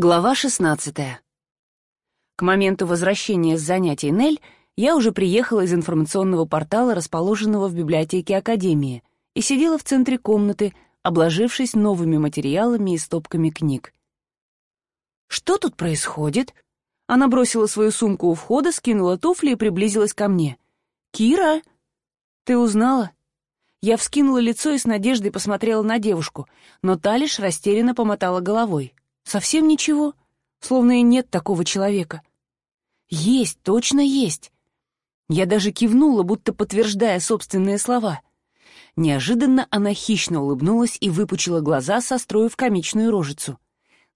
Глава 16. К моменту возвращения с занятий Нель я уже приехала из информационного портала, расположенного в библиотеке Академии, и сидела в центре комнаты, обложившись новыми материалами и стопками книг. «Что тут происходит?» Она бросила свою сумку у входа, скинула туфли и приблизилась ко мне. «Кира, ты узнала?» Я вскинула лицо и с надеждой посмотрела на девушку, но та лишь растерянно помотала головой. Совсем ничего, словно и нет такого человека. Есть, точно есть. Я даже кивнула, будто подтверждая собственные слова. Неожиданно она хищно улыбнулась и выпучила глаза, состроив комичную рожицу.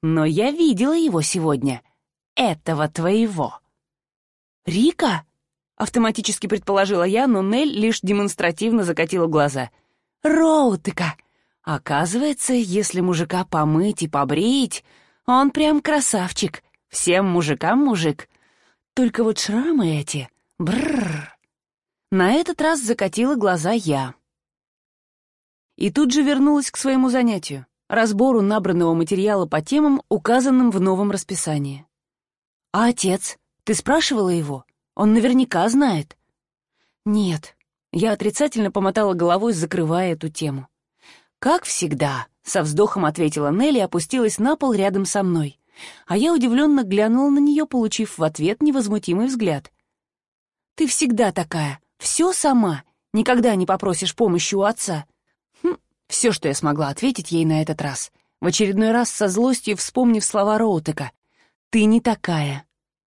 «Но я видела его сегодня. Этого твоего». «Рика?» — автоматически предположила я, но Нель лишь демонстративно закатила глаза. «Роутыка! Оказывается, если мужика помыть и побрить, он прям красавчик. Всем мужикам мужик. Только вот шрамы эти... Бррр. На этот раз закатила глаза я. И тут же вернулась к своему занятию — разбору набранного материала по темам, указанным в новом расписании. «А отец? Ты спрашивала его? Он наверняка знает». «Нет». Я отрицательно помотала головой, закрывая эту тему. «Как всегда», — со вздохом ответила Нелли и опустилась на пол рядом со мной. А я удивленно глянула на нее, получив в ответ невозмутимый взгляд. «Ты всегда такая, все сама, никогда не попросишь помощи у отца». Хм, все, что я смогла ответить ей на этот раз, в очередной раз со злостью вспомнив слова Роутека. «Ты не такая».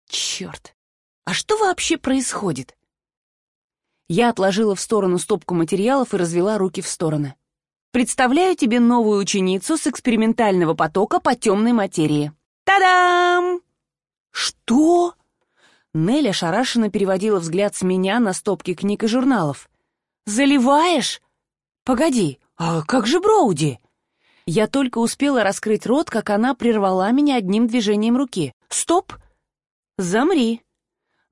Черт, а что вообще происходит? Я отложила в сторону стопку материалов и развела руки в стороны. Представляю тебе новую ученицу с экспериментального потока по темной материи. Та-дам! Что? Нелли ошарашенно переводила взгляд с меня на стопки книг и журналов. «Заливаешь? Погоди, а как же Броуди?» Я только успела раскрыть рот, как она прервала меня одним движением руки. «Стоп! Замри!»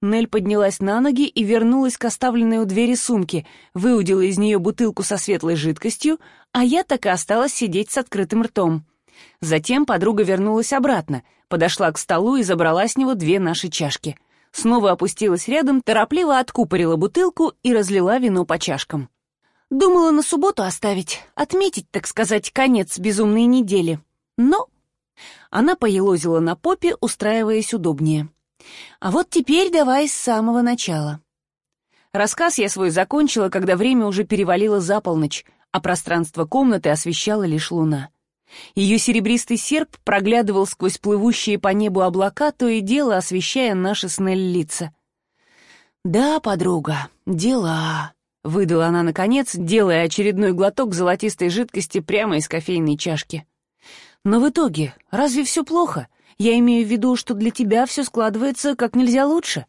Нель поднялась на ноги и вернулась к оставленной у двери сумке, выудила из нее бутылку со светлой жидкостью, а я так и осталась сидеть с открытым ртом. Затем подруга вернулась обратно, подошла к столу и забрала с него две наши чашки. Снова опустилась рядом, торопливо откупорила бутылку и разлила вино по чашкам. Думала на субботу оставить, отметить, так сказать, конец безумной недели. Но она поелозила на попе, устраиваясь удобнее. А вот теперь давай с самого начала. Рассказ я свой закончила, когда время уже перевалило за полночь, а пространство комнаты освещала лишь луна. Ее серебристый серп проглядывал сквозь плывущие по небу облака, то и дело освещая наши с лица. «Да, подруга, дела», — выдала она наконец, делая очередной глоток золотистой жидкости прямо из кофейной чашки. «Но в итоге, разве все плохо? Я имею в виду, что для тебя все складывается как нельзя лучше.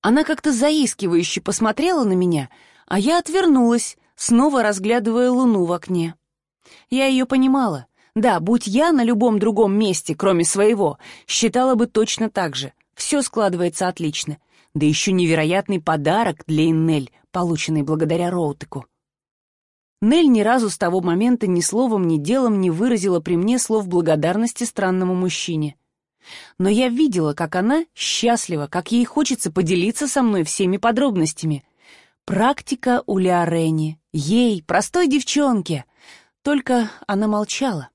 Она как-то заискивающе посмотрела на меня, а я отвернулась, снова разглядывая луну в окне. Я ее понимала. Да, будь я на любом другом месте, кроме своего, считала бы точно так же. Все складывается отлично. Да еще невероятный подарок для Иннель, полученный благодаря Роутеку. Нель ни разу с того момента ни словом, ни делом не выразила при мне слов благодарности странному мужчине. Но я видела, как она счастлива, как ей хочется поделиться со мной всеми подробностями. Практика у Леорени. Ей, простой девчонке. Только она молчала.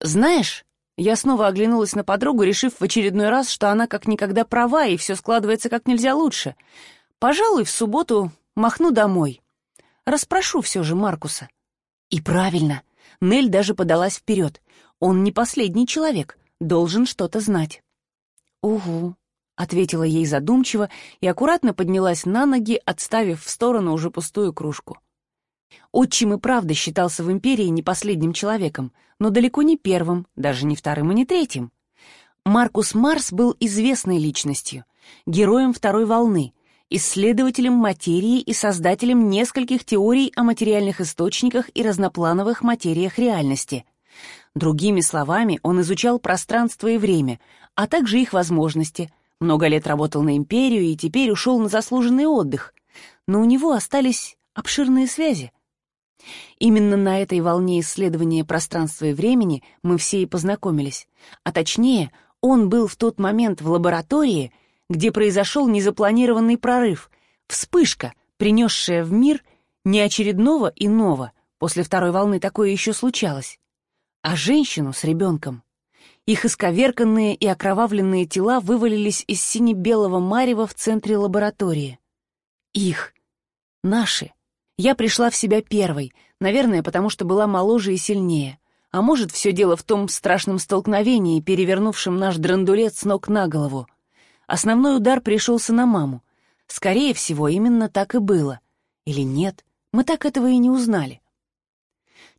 «Знаешь...» Я снова оглянулась на подругу, решив в очередной раз, что она как никогда права, и все складывается как нельзя лучше. «Пожалуй, в субботу махну домой. Расспрошу все же Маркуса». И правильно. Нель даже подалась вперед. Он не последний человек должен что-то знать. «Угу», — ответила ей задумчиво и аккуратно поднялась на ноги, отставив в сторону уже пустую кружку. Отчим и правда считался в империи не последним человеком, но далеко не первым, даже не вторым и не третьим. Маркус Марс был известной личностью, героем второй волны, исследователем материи и создателем нескольких теорий о материальных источниках и разноплановых материях реальности — Другими словами, он изучал пространство и время, а также их возможности. Много лет работал на империю и теперь ушел на заслуженный отдых. Но у него остались обширные связи. Именно на этой волне исследования пространства и времени мы все и познакомились. А точнее, Он был в тот момент в лаборатории, где произошел незапланированный прорыв, вспышка, принесшая в мир не очередного иного, после второй волны такое еще случалось, а женщину с ребенком. Их исковерканные и окровавленные тела вывалились из сине-белого марева в центре лаборатории. Их. Наши. Я пришла в себя первой, наверное, потому что была моложе и сильнее. А может, все дело в том страшном столкновении, перевернувшем наш драндулет с ног на голову. Основной удар пришелся на маму. Скорее всего, именно так и было. Или нет, мы так этого и не узнали.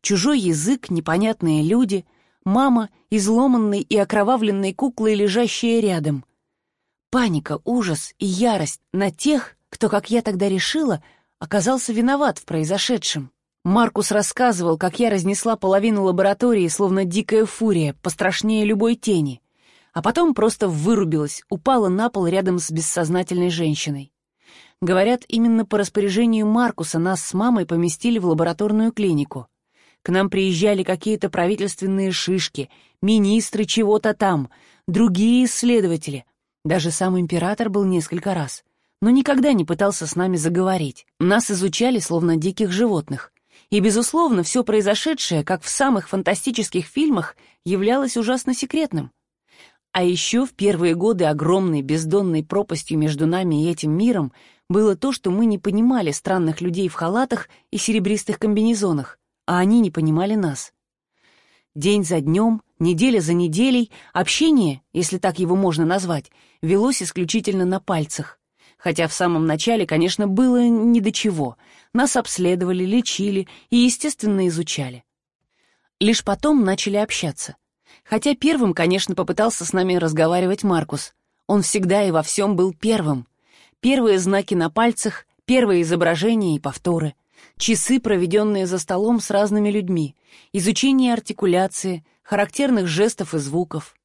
Чужой язык, непонятные люди, мама, изломанной и окровавленной куклой, лежащие рядом. Паника, ужас и ярость на тех, кто, как я тогда решила, оказался виноват в произошедшем. Маркус рассказывал, как я разнесла половину лаборатории, словно дикая фурия, пострашнее любой тени, а потом просто вырубилась, упала на пол рядом с бессознательной женщиной. Говорят, именно по распоряжению Маркуса нас с мамой поместили в лабораторную клинику. К нам приезжали какие-то правительственные шишки, министры чего-то там, другие исследователи. Даже сам император был несколько раз, но никогда не пытался с нами заговорить. Нас изучали, словно диких животных. И, безусловно, все произошедшее, как в самых фантастических фильмах, являлось ужасно секретным. А еще в первые годы огромной бездонной пропастью между нами и этим миром было то, что мы не понимали странных людей в халатах и серебристых комбинезонах, а они не понимали нас. День за днем, неделя за неделей общение, если так его можно назвать, велось исключительно на пальцах. Хотя в самом начале, конечно, было ни до чего. Нас обследовали, лечили и, естественно, изучали. Лишь потом начали общаться. Хотя первым, конечно, попытался с нами разговаривать Маркус. Он всегда и во всем был первым. Первые знаки на пальцах, первые изображения и повторы. Часы, проведенные за столом с разными людьми. Изучение артикуляции, характерных жестов и звуков.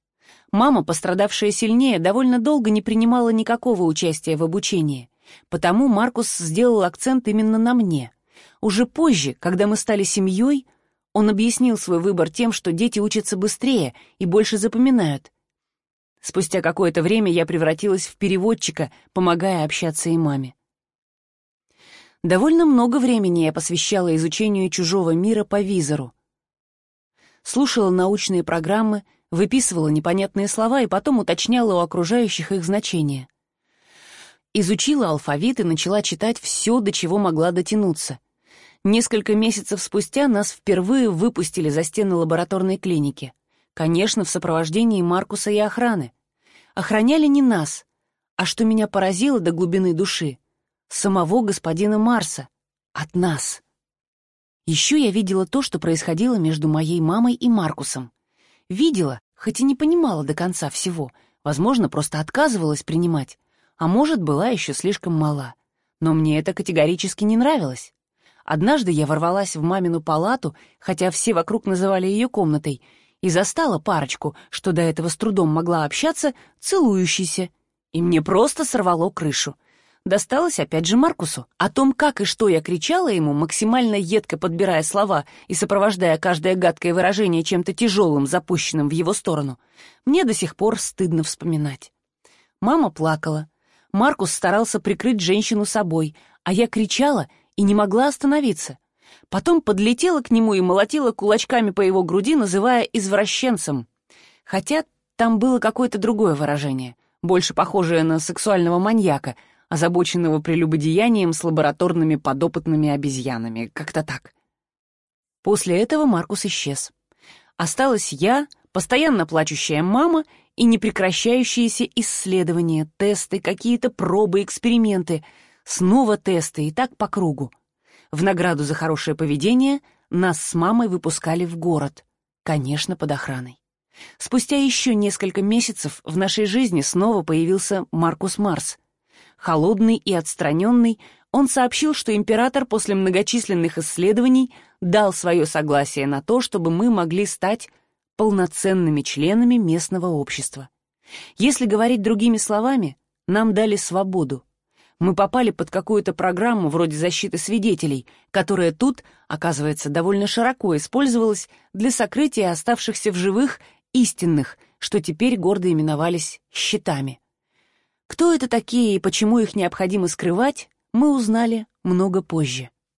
Мама, пострадавшая сильнее, довольно долго не принимала никакого участия в обучении. Потому Маркус сделал акцент именно на мне. Уже позже, когда мы стали семьей, он объяснил свой выбор тем, что дети учатся быстрее и больше запоминают. Спустя какое-то время я превратилась в переводчика, помогая общаться и маме. Довольно много времени я посвящала изучению чужого мира по визору. Слушала научные программы, выписывала непонятные слова и потом уточняла у окружающих их значение. Изучила алфавит и начала читать все, до чего могла дотянуться. Несколько месяцев спустя нас впервые выпустили за стены лабораторной клиники. Конечно, в сопровождении Маркуса и охраны. Охраняли не нас, а что меня поразило до глубины души, самого господина Марса, от нас. Еще я видела то, что происходило между моей мамой и Маркусом. Видела, хоть и не понимала до конца всего, возможно, просто отказывалась принимать, а может, была еще слишком мала. Но мне это категорически не нравилось. Однажды я ворвалась в мамину палату, хотя все вокруг называли ее комнатой, и застала парочку, что до этого с трудом могла общаться, целующейся. И мне просто сорвало крышу — досталось опять же Маркусу. О том, как и что я кричала ему, максимально едко подбирая слова и сопровождая каждое гадкое выражение чем-то тяжелым, запущенным в его сторону, мне до сих пор стыдно вспоминать. Мама плакала. Маркус старался прикрыть женщину собой, а я кричала и не могла остановиться. Потом подлетела к нему и молотила кулачками по его груди, называя извращенцем. Хотя там было какое-то другое выражение, больше похожее на сексуального маньяка — озабоченного прелюбодеянием с лабораторными подопытными обезьянами, как-то так. После этого Маркус исчез. Осталась я, постоянно плачущая мама и непрекращающиеся исследования, тесты, какие-то пробы, эксперименты, снова тесты и так по кругу. В награду за хорошее поведение нас с мамой выпускали в город, конечно, под охраной. Спустя еще несколько месяцев в нашей жизни снова появился Маркус Марс — Холодный и отстраненный, он сообщил, что император после многочисленных исследований дал свое согласие на то, чтобы мы могли стать полноценными членами местного общества. Если говорить другими словами, нам дали свободу. Мы попали под какую-то программу вроде защиты свидетелей, которая тут, оказывается, довольно широко использовалась для сокрытия оставшихся в живых истинных, что теперь гордо именовались «щитами». Кто это такие и почему их необходимо скрывать, мы узнали много позже.